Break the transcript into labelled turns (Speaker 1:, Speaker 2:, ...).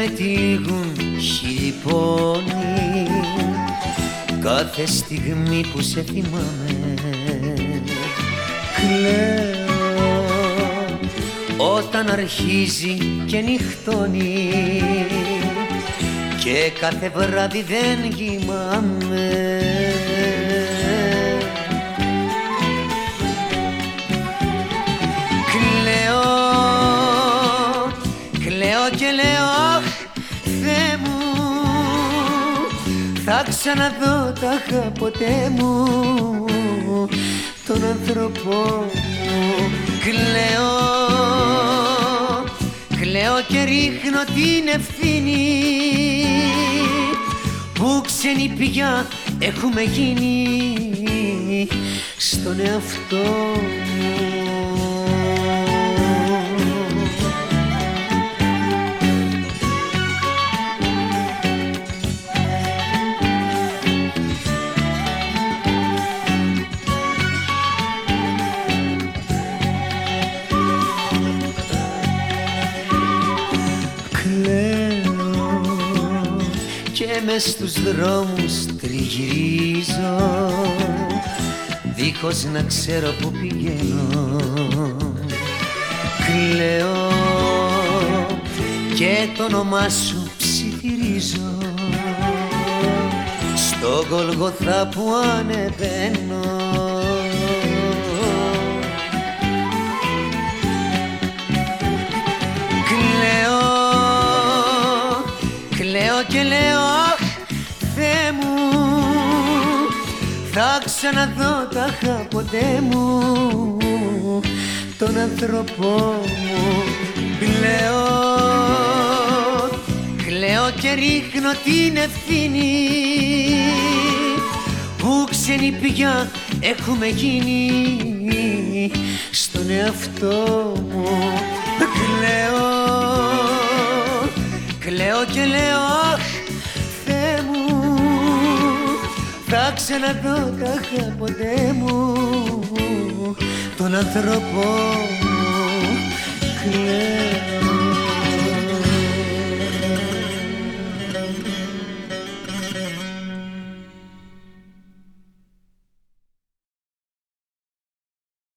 Speaker 1: με τύγουν χιλιπώνει κάθε στιγμή που σε θυμάμαι κλαίω όταν αρχίζει και νυχτώνει. Και κάθε βράδυ δεν κοιμάμαι. Κλαίω, κλαίω και λέω θα ξαναδώ τα ποτέ μου. Τον άνθρωπό μου. Κλαίω. Κλαίω και ρίχνω την ευθύνη που ξένοι πια έχουμε γίνει στον εαυτό μου και μες στους δρόμους τριγυρίζω. Δίχως να ξέρω που πηγαίνω. Κλαίω και το όνομά σου ψιθυρίζω. Στο Γολγοθά που ανεβαίνω και λέω αχ Θεέ μου θα ξαναδώ τα ποτέ μου τον άνθρωπό μου Κλαίω, κλαίω και ρίχνω την ευθύνη που ξένοι πια έχουμε γίνει. Στον εαυτό μου κλαίω και λέω αχ Θεέ μου θα ξαναδώ τα ποτέ μου τον άνθρωπό μου Κλαίω